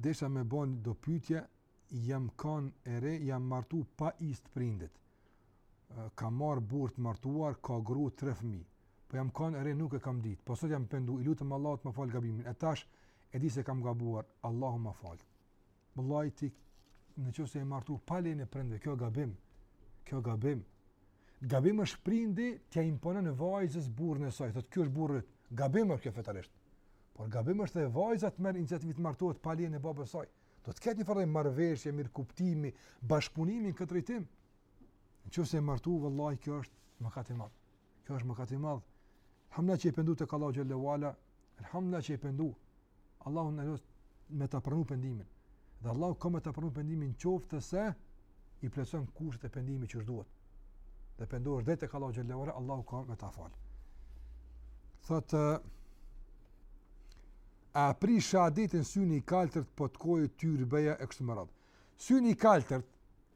Desha me ba do pyetje, jam kon e re, jam martu pa izë të prindit. Uh, kam marrë burrë të martuar, ka gru, tre fëmijë. Po jam kon e re, nuk e kam ditë. Po sot jam pendu, i lutem Allahut ma fal gabimin. E tash e di se kam gabuar, Allahu ma faltë. vallahi ti në qoftë se je martu pa lejen e prindve, ke bo gabim. Ke bo gabim. Gabim është prindi t'ia imponon vajzës burrin e saj, të thotë ky është burri. Gabim është kjo fetarisht. Por gabim është edhe vajza të merr iniciativë të martohet pa lejen e babës së saj. Duhet të ketë një farë marrëveshje, mirëkuptimi, bashkëpunimi në këtë drejtim. Në qoftë se je martu vallahi kjo është mëkat i madh. Kjo është mëkat i madh. Ama që je pendu tek Allahu xhelle ve ala, alhamdulillah që je pendu. Allahu na dhëntë me ta pranu pendimin. Dhe Allahu ka me ta pranu pendimin në qoftë se i plotëson kushtet e pendimit që duhet. Dhe pendohesh drejt tek Allahu xhelle ve ala, Allahu ka me ta fal. Thotë a e prish shehadetin syni i kaltërt po ashtu edhe tyrbja e kështu me radhë. Syni i kaltërt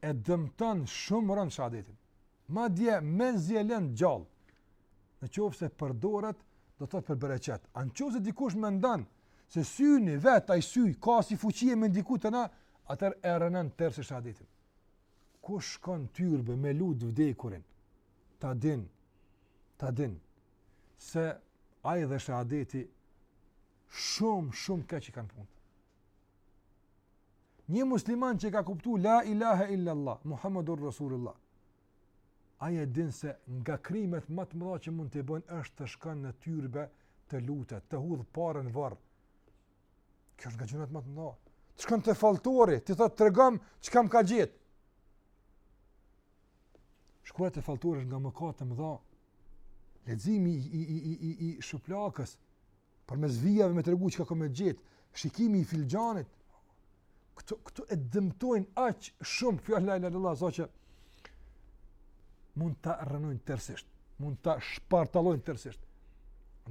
e dëmton shumë rëndë shehadetin. madje mezi e len gjallë. Në qoftë se përdoret, do të thotë për bereqet. A në qoftë se dikush mendon, se syni vetë, ai sy, ka si fuqi me ndiku te na, atëherë e rrënon tërësisht shahadetin. Kush shkon në tyrbe me lutë të vdekurin, ta din, ta din, se ai dhe shahadeti, shumë, shumë keq i kanë punët. Një musliman që e ka kuptu la ilahe illallah, Muhammedun Rasulullah, ai e din se nga krimet ma të mëdha që mund t'i bën është të shkon në tyrbe të lutet, të hudh pare në varr. Kjo është nga gjynahet ma të mëdha. Të shkon te falltori, t'i thotë tregom çka më ka gjet. Shkuarja te falltori nga mëkatet e mëdha. Leximi i i i i i shuplakës Përmes vijave me tregu çka ka me gjet, shikimi i filxhanit, këto, këto e dëmtojnë aq shumë fjalën la ilahe illallah, saqë mund ta rrënojnë tërsisht, mund ta shpartallojnë tërsisht.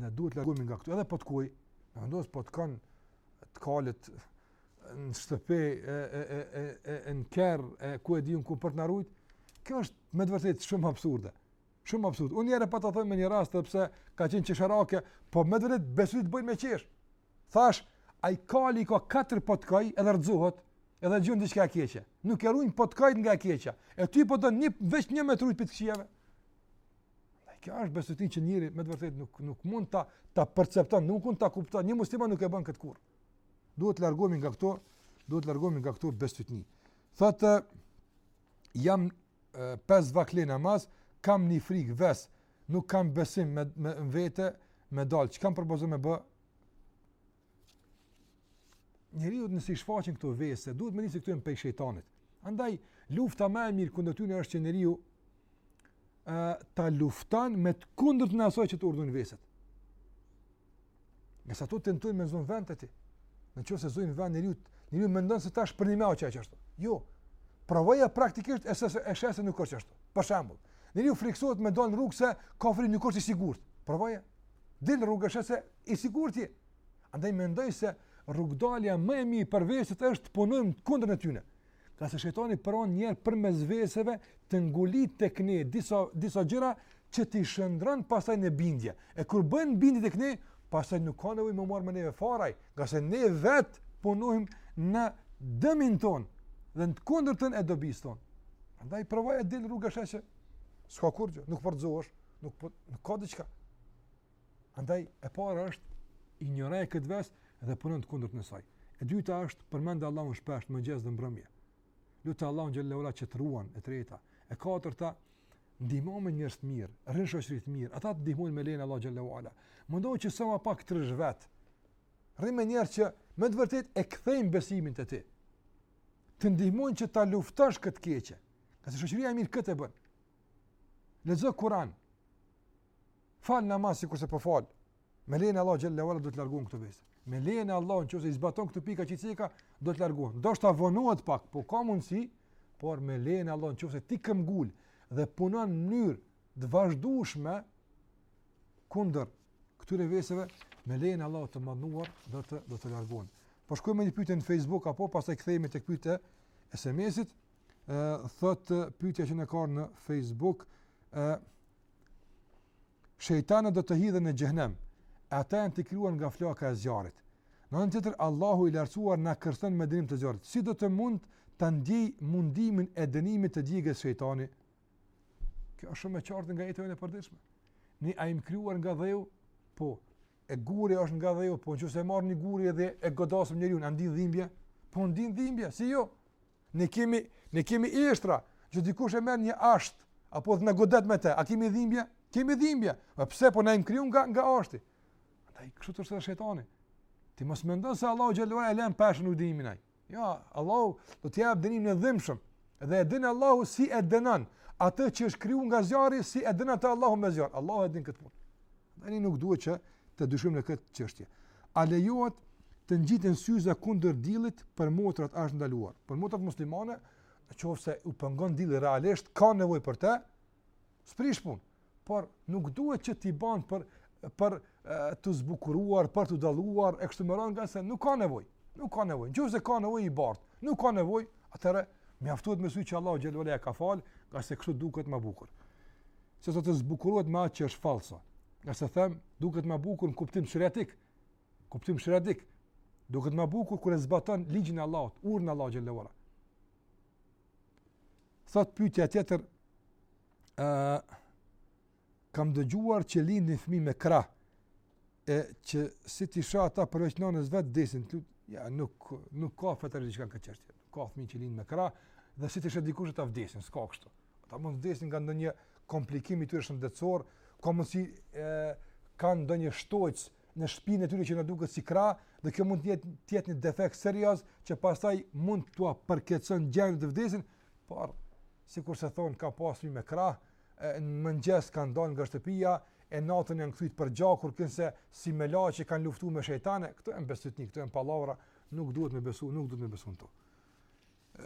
Ne duhet të largohemi nga këto, edhe potkoi, me vendos potkonë të kalit në shtëpe, e, e, e, e, e, e në kerr, e ku e di un ku për t'na rujt, kjo është me të vërtetë shumë absurde. Shumë absurde. Unë njëherë pata thënë me një rast edhe pse ka qenë qesharake, po me të vërtet bestytnitë të bëjnë me qesh. Thash, ai kali ka katër potkoj edhe rrëzohet, edhe e gjen diçka e keqe. Nuk e ruan potkoi nga e keqja. E ty po don një veç një me të rujt pi t'kqijave. Kjo është bestytni që njeri me vërtet nuk nuk mund ta ta percepton, nuk mund ta kupton. Një musliman nuk e bën këtë kurrë. Duhet të largohemi nga këto, duhet të largohemi nga këto bestytni. Thotë jam pesë vakte namaz, kam një frikë ves, nuk kam besim me, me vete, me dalë, çka m'propozon me bë? Njeriut nëse i shfaqen këto vese, duhet me di se këto janë pej shejtanit. Andaj, lufta më e mirë kundër tyne është që njeriu ta lufton me të kundërtën e asoj që të urdhërojn veset. Ngase ato tentojnë me zonë vend te ti. Në qoftë se zojnë vend njeriut, njeriu mendon se tash përnjëmend është qështu. Jo, provoja praktikisht e sheh se, e sheh se nuk është qështu. Për shembull, njeriu friksohet me dal n'rrugë se ka frik nuk është i sigurt. Provoja, dil n'rrugë e sheh se i sigurt je. Andaj mendoj se rrugdalja më e mir për veset është të punojmë kundërtën e tyne. Ngase shejtani provon njëherë përmes veseve të ngulit tek ne disa, disa gjëra që t'i shëndron pasaj në bindje. E kur bëhen bindje tek ne, pasaj nuk ka nevoj m'u marrë me neve fare, ngase ne vetë punojmë në dëmin ton dhe në të kundërtën e dobis ton. Andaj provoje dil n'rrugë e sheh se s'ka kurgjë, nuk po rrëzohesh, nuk, për, nuk ka diçka. Andaj e para është injoroje këtë ves dhe puno të kundërtën e saj. E dyta është përmendë Allahun shpesh në mëngjes dhe mbrëmje. Lutë Allahun xhele ala që të ruan e treta. E katërta, ndihmohu me njerëz të mirë, rri n'shoqëri të mirë. Ata të ndihmojnë me lejen e Allahut xhele ala. Mundohu që sa më pak të rrish vet. Rri me njerëz që me të vërtetë e kthejnë besimin te ti. Të ndihmojnë që ta luftosh këtë të keqe. Ngase shoqëria e mirë këtë e bën. Lexo Kur'an. Fal namaz sikur se po fal. Me lejen e Allahut xhele ala do të largohen këto vese. Me lejen e Allahut nëse i zbaton këto pika që ceka, do të largohen. Do të vonohet pak, po ka mundsi, por me lejen e Allahut nëse ti këmbgul dhe punon në mënyrë të vazhdueshme kundër këtyre veseve, me lejen e Allahut të madhëruar do të do të largohen. Po shkojmë në një pyetje në Facebook e po pastaj kthehemi tek pyetja e SMS-it. Ë thotë pyetja që na ka në Facebook, ë Shejtanët do të hidhen në xhehnem, e ata janë të krijuar nga flaka e zjarrit. Në anën tjetër Allahu i lartësuar na kërcënon me dënim të zjarrit. Si do të mund ta ndiejë mundimin e dënimit të djegies shejtani? Kjo është shumë e qartë nga jeta e përditshme. Ne a jemi krijuar nga dheu? Po. e guri është nga dheu, po nëse e marr një gur edhe e godasim njeriun, a ndin dhimbje? Po ndin dhimbje, si jo? Ne kemi ne kemi eshtra, e dikush e merr një asht apo të na godet me të, a kemi dhimbje? Kemi dhimbje. Po pse po na im kriju nga nga ashti? Andaj kështu është shejtani. Ti mos mendon se Allahu xhelalu e len pa ndëshkimin ai. Jo, Allahu do t'ia japë dënimin e dhimbshëm. Dhe e din Allahu si e dënon atë që është krijuar nga zjarri, si e dënon atë Allahu me zjarr. Allahu e din këtë punë. Tani nuk duhet që të dyshojmë në këtë çështje. A lejohet të ngjiten syze kundër dillit për motrat a është ndaluar? Për motrat muslimane, në qoftë se u pengon dilli realisht, ka nevojë për të, S'prish punë, por nuk duhet që t'i ban për për t'u zbukuruar, për të dalluar e kështu me radhë, ngase nuk ka nevojë. Nuk ka nevojë. Nëse ka nevojë i bart, nuk ka nevojë, atëherë mjaftohet me sy që Allahu xhelalu ala ia ka fal, ngase kështu duket më bukur. Sesa të zbukurohet me atë që është fallso. Nëse them, duket më bukur në kuptim sheriatik. Kuptim sheriatik. Duket më bukur kur e zbaton ligjin e Allahut, urdhrin e Allahut xhelalu ala. Thot pyetja tjetër, ë uh, kam dëgjuar që lindin fëmijë me krah e që si t'i sheh ata përveç nënës vet vdesin. Jo nuk nuk ka fakte për këtë çështje ka fëmijë që lind me krah dhe si t'i sheh dikush ata vdesin s'ka kështu ata mund të vdesin nga ndonjë komplikim i tyre shëndetësor ka mundsi e kanë ndonjë shtojcë në shpinën e tyre që na duket si krah dhe kjo mund të jetë të jetë një defekt serioz që pastaj mund t'ua përkeqësojë gjendjen dhe vdesin, por sikurse thon ka pasur me krah, në mëngjes kanë dalë nga shtëpia e natën janë kthyt përgjakur kinse si melaqe kanë luftuar me shejtane, këto janë bestytni, këto janë pallavra, nuk duhet me besu, nuk duhet me besu në to.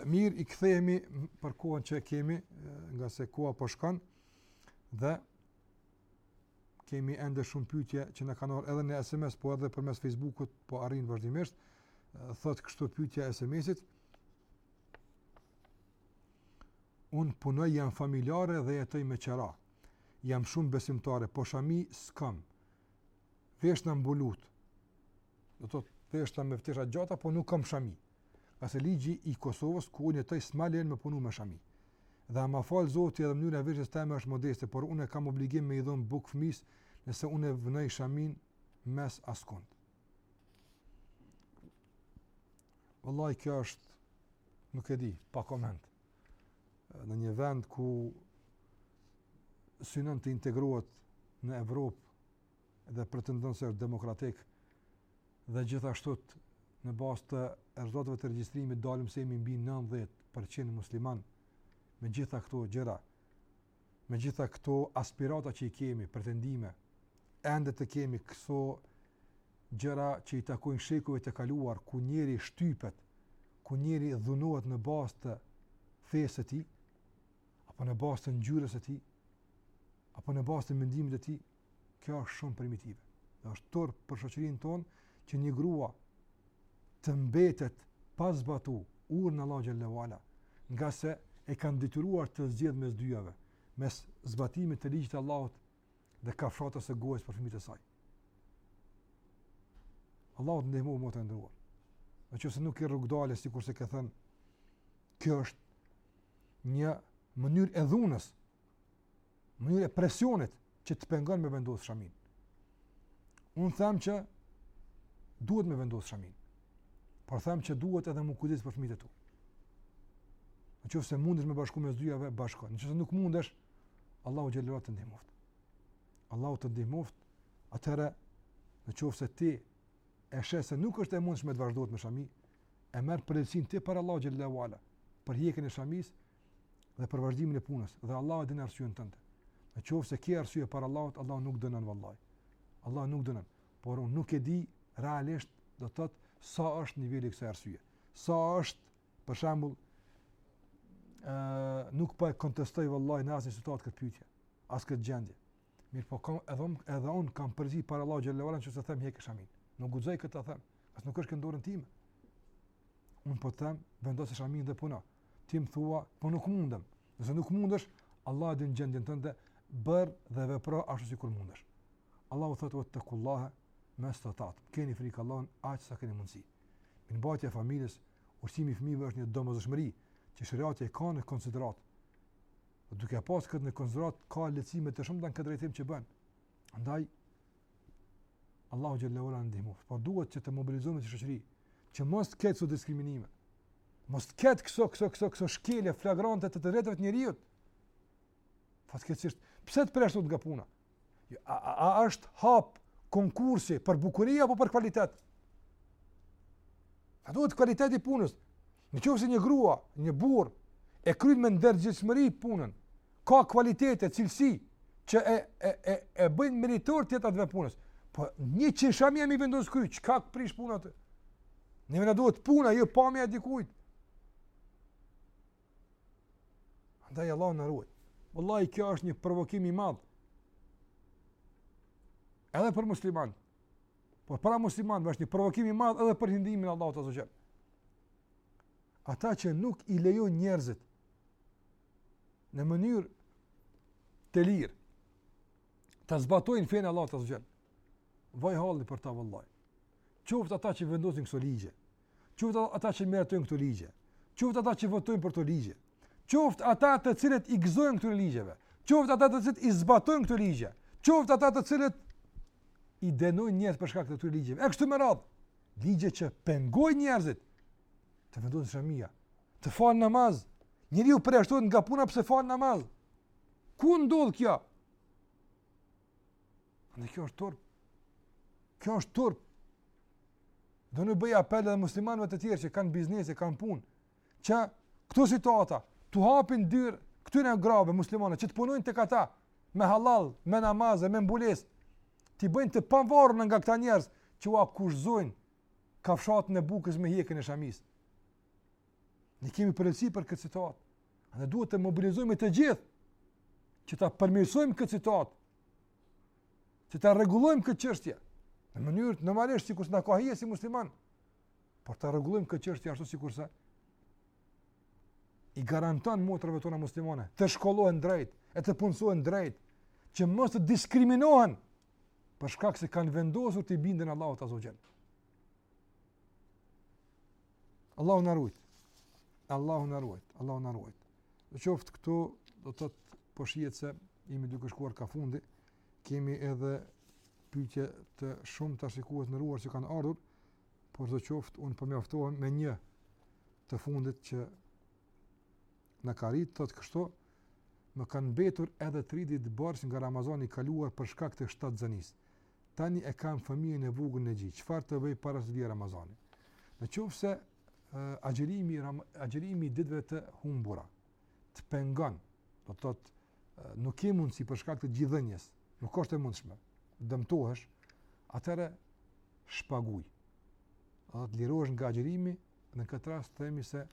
Mirë, i kthehemi për kohën që kemi, ngase koha po shkon dhe kemi ende shumë pyetje që na kanë ardhur edhe në SMS, po edhe përmes Facebook-ut, po arrijnë vazhdimisht. Thot kështu pyetja e SMS-it. Un punoj jam familjare dhe jetoj me qera. Jam shumë besimtare, po shami s'kam. Veshna mbulut. Do thot veshna me tesha t'gjata, po nuk kam shami. Nga se ligji i Kosovës ku unë jetoj s'ma lejon me punu me shami. Dhe a ma fal Zoti edhe mënyra e veshjes teme është modeste, por unë kam obligim me i dhon bukë fëmisë nëse unë e vnoj shamin mes askund. Wallahi kjo është nuk e di, pa koment. Në një vend ku synon të integrohet në Evropë dhe pretendon se është demokratik, dhe gjithashtu në bazë të rezultateve të regjistrimit dalim se jemi mbi 90% musliman me gjithë këto gjëra, me gjithë këto aspirata që i kemi, pretendime, ende të kemi këso gjëra që i takojnë shekujve të kaluar, ku njeri shtypet, ku njeri dhunohet në bazë të fesë së tij, apo në bazë të ngjyrës së tij, apo në bazë të mendimit të tij, Kjo është shumë primitive. Dhe është turp për shoqërinë tonë që një grua të mbetet pa zbatu urdhrin e Allahut xhelle ue ala, ngase e kanë detyruar të zgjedhë mes dyjave, mes zbatimit të ligjit të Allahut dhe kafshatës së gojës për fëmijët e saj. Allahu të ndihmoftë motër e nderuar. Në qoftë se nuk ke rrugëdalje, sikurse ke thënë, kjo është një mënyrë e dhunës, mënyrë e presionit që të pengon me vendosë shamin. Unë them që duhet me vendosë shamin, por them që duhet edhe me u kujdes për fëmijët e tu. Në qofë se mundesh me i bashku mes dyjave, bashko. Në qofë se nuk mundesh, Allahu xhelle ue ala të ndihmoftë. Allahu të ndihmoftë, atëherë në qofë se ti e sheh se nuk është e mundshme të vazhdohet me shami, e merr përgjegjësinë ti para Allahut xhelle ue ala, për heqjen e shamis, dhe për vazhdimin e punës dhe Allahu e din arsyen tënde. Në qoftë se ke arsye para Allahut, Allahu nuk dënon vallahi. Allahu nuk dënon, por unë nuk e di realisht do të thotë sa është niveli i kësaj arsye. Sa është për shembull ë nuk po e kontestoj vallahi në asnjë situatë këtë pyetje, as këtë gjendje. Mirëpo kam edhe unë edhe un kam përgjegjësi para Allahut xhelle ue ala nëse them heke shamin. Nuk guxoj këtë të them, as nuk është kjo në dorën time. Unë po të them, vendose shamin dhe puno. Ti më thua, po nuk mundem. Nëse nuk mundesh, Allah e din gjendjen tënde, bër dhe vepro ashtu sikur mundesh. Allahu thotë fettekullahe mestetatum, keni frikë Allahun, aq sa keni mundësi. Mirëmbajtja e familjes, ushqimi i fëmijëve është një domosdoshmëri, që sheriati e ka në konsideratë. Dhe duke e pasë këtë në konsideratë, ka lehtësime të shumta në këtë drejtim që bën. Andaj, Allahu azze ue xhel na ndihmoftë. Por duhet që të mobilizohemi si shoqëri, që mos të ketë këso diskriminime. Mos të ketë këso këso këso këso shkelje flagrante të të drejtave të njeriu. Fatkeqësisht, pse të përjashtohet nga puna? Jo, a, a, a është hap konkursi për bukuri apo për kvalitet? A duhet kvaliteti i punës? Në qoftë se një grua, një burrë e kryen me ndërgjegjshmëri punën, ka kvalitete, cilësi që e, e, e, e bëjnë meritor të asaj punës. Po një që shaminë e vendos n'kry, çka të prish punë atë? Neve na duhet puna, jo pamja e dikujt. Andaj Allahu na ruajt. Vallahi kjo është një provokim i madh. Edhe për musliman. Por para muslimanëve është një provokim i madh edhe për hidhimin e Allahut azze ue xhel. Ata që nuk i lejojnë njerëzit në mënyrë të lirë ta zbatojnë fenë e Allahut azze ue xhel. Vaj halli për ta vallahi. Qoftë ata që vendosin këto ligje, qoftë ata që miratojnë këto ligje, qoftë ata që votojnë për këto ligje, qoftë ata të cilët i gëzohen këtyre ligjeve, qoftë ata të cilët i zbatojnë këto ligje, qoftë ata të cilët i dënojnë njerëz për shkak të këtyre ligjeve. E kështu me radhë, ligje që pengojnë njerëzit të vendosin shaminë, të falin namaz, njeriu përjashtohet nga puna pse fal namaz. Ku ndodh kjo? Dhe kjo është turp. Kjo është turp. Do t'u bëj apel edhe muslimanëve të tjerë që kanë biznese, kanë punë, që n'këto situata t'u hapin dyert këtyre grave muslimane që të punojnë tek ata me hallall, me namaz e me mbulesë, t'i bëjnë të pavarur nga këta njerëz që ua kushtëzojnë kafshatën e bukës me hjekjen e shamisë. Ne kemi përgjegjësi për këtë situatë. Andaj duhet të mobilizohemi të gjithë që ta përmirësojmë këtë situatë. Që ta rregullojmë këtë çështje në mënyrë normalisht sikurse na ka hije si musliman. Por ta rregullojmë këtë çështje ashtu sikurse i garanton motrave tona muslimane të shkollohen drejt, e të punësohen drejt, që mos të diskriminohen për shkak se kanë vendosur t'i binden Allahut azze Allahu na ruajt. Allahu na ruajt. Allahu na ruajt. Sidoqoftë këtu do të thotë po shihet se jemi duke shkuar ka fundi. Kemi edhe pyetje të shumta shikues të nderuar që kanë ardhur, por sidoqoftë unë po mjaftohem me një të fundit që na ka arritë, thotë kështu, më kanë mbetur edhe 3 ditë borxh nga Ramazani i kaluar për shkak të shtatzënisë. tani e kam fëmijën e vogël në gji, çfarë të bëj para se të vijë Ramazani? Në qoftë se agjërimi agjërimi i ditëve të humbura të pengon, do të thotë nuk ke mundësi për shkak të gjidhënies, nuk është e mundshme, dëmtohesh, atëherë shpaguj. Do të lirohesh nga agjërimi Në këtë rast themi se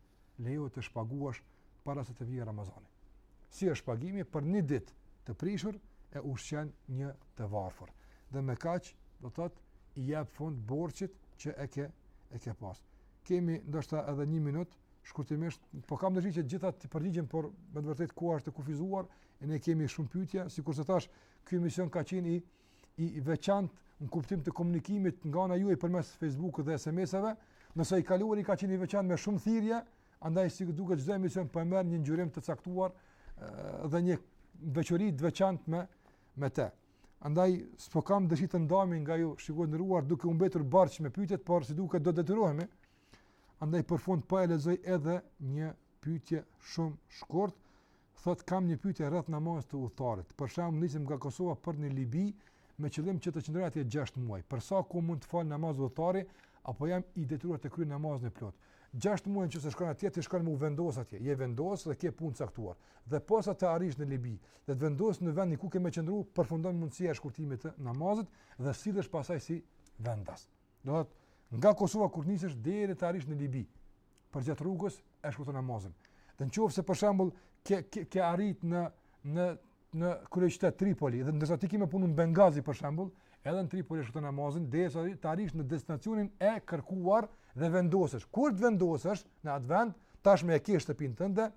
lejohet të shpaguash para se të vijë Ramazani. Si është shpagimi për një ditë të prishur e ushqen një të varfër. Dhe me kaq, do të thotë, i jep fund borxhit që e ke e ke pas. Kemi ndoshta edhe 1 minutë shkurtimisht, po kam dëshirë që gjithat të përgjigjem, por me të vërtetë koha është e kufizuar e ne kemi shumë pyetje, sikurse thashë, ky emision ka qenë i i veçantë në kuptim të komunikimit nga ana juaj përmes Facebook-ut dhe SMS-eve, nëse i kaluari ka qenë i veçantë me shumë thirrje, andaj si duket çdo emision po merr një ngjyrim të caktuar dhe një veçori të veçantë me me të. Andaj s'po kam dëshirë të ndahem nga ju, shikues të nderuar duke ju mbetur borxh me pyetjet, por si duket do detyrohemi. Andaj për fund po e lexoj edhe një pyetje shumë shkurt Thotë kam një pyetje rreth namazit të udhëtarit. Për shembull nisem nga Kosova për në Libi me qëllim që të qëndroj atje 6 muaj. Për sa kohë mund të fal namaz udhëtari apo jam i detyruar të kryej namazin e plotë? 6 muaj nëse shkon atje ti shkon me u vendos atje. Je vendos dhe ke punë të caktuar. Dhe posa të arrish në Libi dhe të vendosesh në vendin ku ke me qëndru, përfundon mundësia e shkurtimit të namazit dhe sillesh pasaj si vendas. Do të thotë nga Kosova kur nisesh deri të arrish në Libi. përgjatë rrugës e shkurton namazin. Dhe në qoftë se për shembull ke, ke, ke arrit në, në, në kryeqytet Tripoli, dhe ndërsa ti ki me punu në Bengazi për shembull, edhe në Tripoli e shkurton namazin, derisa të arrish në destinacionin e kërkuar dhe vendosesh. Kur të vendosesh në atë vend, tashmë e ke shtëpinë tënde,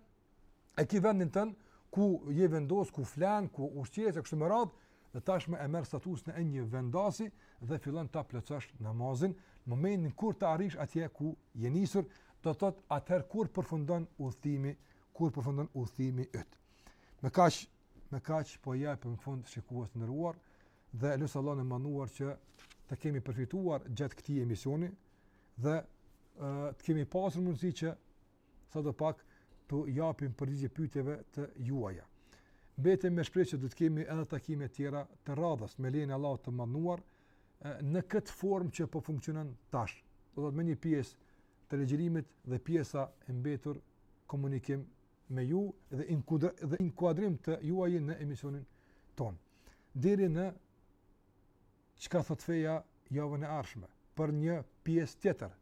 e ki vendin tënd, ku je vendos, ku flen, ku ushqehesh e kështu me radhë, dhe tashmë e merr statusin e një vendasi dhe fillon ta plotësosh namazin në momentin kur të arrish atje ku je nisur, do të thotë atëherë kur përfundon udhëtimi, kur përfundon udhëtimi yt. Me kaq, me kaq po i japim fund shikues të nderuar dhe lus Allahun e Madhëruar që të kemi përfituar gjatë këtij emisioni dhe të kemi pasur mundësi që sado pak t'u japim përgjigje pyetjeve tuaja. Mbetem me shpresë që do të kemi edhe takime tjera të radhës me lejen e Allahut të Madhëruar në këtë formë që po funksionon tash. Do të thotë një pjesë të ligjërimit dhe pjesa e mbetur komunikim me ju dhe inkuadrim dhe inkuadrim të juaj në emisionin tonë. Deri në çka thotë feja javën e ardhshme, për një pjesë tjetër,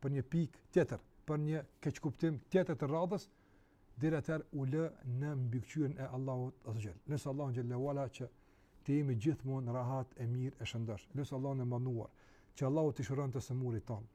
për një pikë tjetër, për një keqkuptim tjetër të radhës, deri atëherë ju lë në mbikëqyrjen e Allahut azze ve xhel. Lus Allahun xhel-le ue ala që të jemi gjithmonë rahat e mirë e shëndosh. Lus Allahun e madhëruar, që Allahu t'i shëron të sëmurët tanë.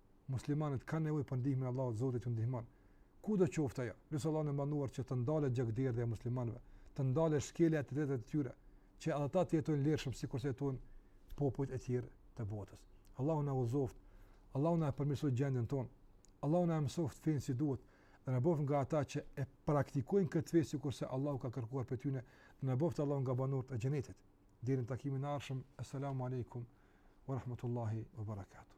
muslimanët kanë nevojë për ndihmën e Allahut, Zoti t'u ndihmon. Kudo qoftë ajo, lus Allahun e madhëruar që të ndalet gjakderdhja e muslimanëve, të ndalet shkelja e të drejtave të tyre, që edhe ata të jetojnë lirshëm sikurse jetojnë popujt e tjerë të botës. Allahu na udhëzoftë, Allahu na përmirësoftë gjendjen tonë. Allahu na mësoftë fenë si duhet dhe na bëftë nga ata që e praktikojnë këtë fe sikurse Allahu ka kërkuar prej neve, dhe na bëftë Allahu nga banorët e xhenetit. Deri në takimin e ardhshëm, asalamu alaykum wa rahmatullahi wa barakatuh.